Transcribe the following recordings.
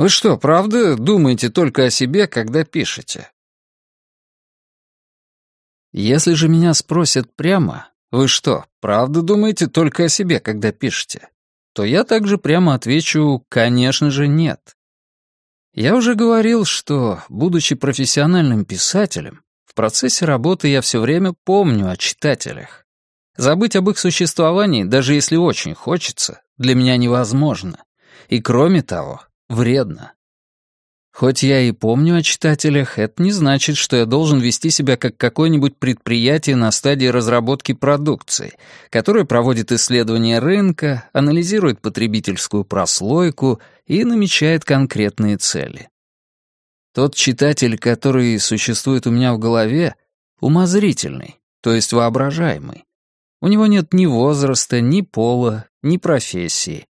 Вы что, правда думаете только о себе, когда пишете? Если же меня спросят прямо, вы что, правда думаете только о себе, когда пишете? То я также прямо отвечу, конечно же, нет. Я уже говорил, что, будучи профессиональным писателем, в процессе работы я все время помню о читателях. Забыть об их существовании, даже если очень хочется, для меня невозможно. И кроме того, вредно. Хоть я и помню о читателях, это не значит, что я должен вести себя как какое-нибудь предприятие на стадии разработки продукции, которое проводит исследования рынка, анализирует потребительскую прослойку и намечает конкретные цели. Тот читатель, который существует у меня в голове, умозрительный, то есть воображаемый. У него нет ни возраста, ни пола, ни профессии.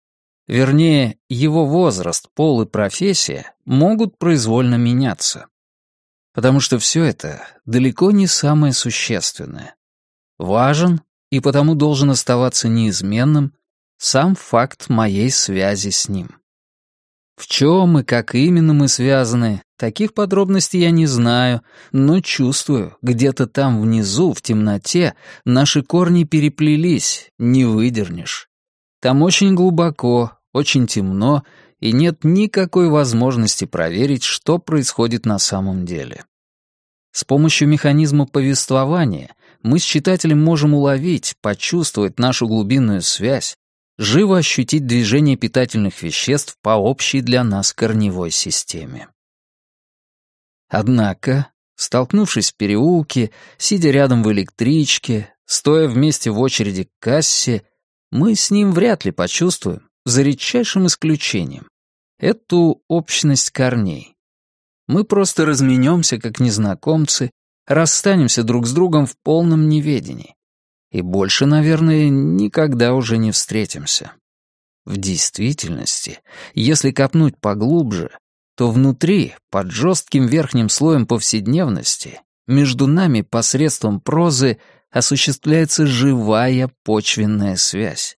Вернее, его возраст, пол и профессия могут произвольно меняться. Потому что все это далеко не самое существенное. Важен и потому должен оставаться неизменным сам факт моей связи с ним. В чем и как именно мы связаны, таких подробностей я не знаю, но чувствую, где-то там внизу, в темноте, наши корни переплелись, не выдернешь. Там очень глубоко, очень темно, и нет никакой возможности проверить, что происходит на самом деле. С помощью механизма повествования мы с читателем можем уловить, почувствовать нашу глубинную связь, живо ощутить движение питательных веществ по общей для нас корневой системе. Однако, столкнувшись в переулке, сидя рядом в электричке, стоя вместе в очереди к кассе, мы с ним вряд ли почувствуем, за редчайшим исключением, эту общность корней. Мы просто разменемся, как незнакомцы, расстанемся друг с другом в полном неведении. И больше, наверное, никогда уже не встретимся. В действительности, если копнуть поглубже, то внутри, под жестким верхним слоем повседневности, между нами посредством прозы осуществляется живая почвенная связь.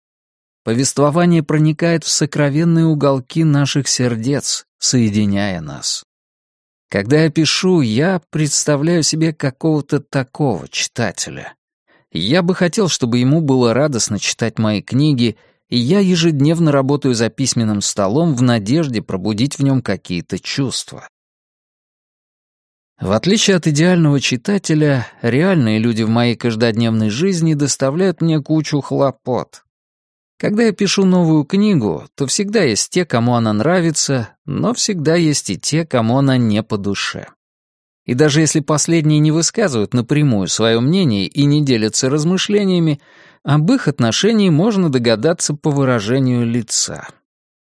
Повествование проникает в сокровенные уголки наших сердец, соединяя нас. Когда я пишу, я представляю себе какого-то такого читателя. Я бы хотел, чтобы ему было радостно читать мои книги, и я ежедневно работаю за письменным столом в надежде пробудить в нем какие-то чувства. В отличие от идеального читателя, реальные люди в моей каждодневной жизни доставляют мне кучу хлопот. Когда я пишу новую книгу, то всегда есть те, кому она нравится, но всегда есть и те, кому она не по душе. И даже если последние не высказывают напрямую свое мнение и не делятся размышлениями, об их отношении можно догадаться по выражению лица.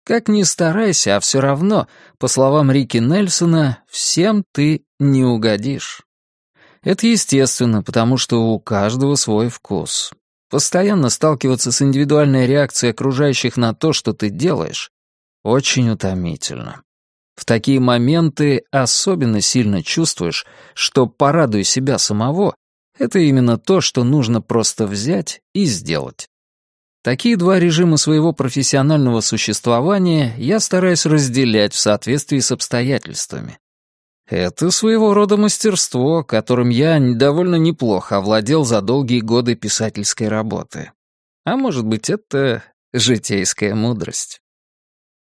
Как ни старайся, а все равно, по словам Рики Нельсона, всем ты не угодишь. Это естественно, потому что у каждого свой вкус. Постоянно сталкиваться с индивидуальной реакцией окружающих на то, что ты делаешь, очень утомительно. В такие моменты особенно сильно чувствуешь, что «порадуй себя самого» — это именно то, что нужно просто взять и сделать. Такие два режима своего профессионального существования я стараюсь разделять в соответствии с обстоятельствами. Это своего рода мастерство, которым я довольно неплохо овладел за долгие годы писательской работы. А может быть, это житейская мудрость.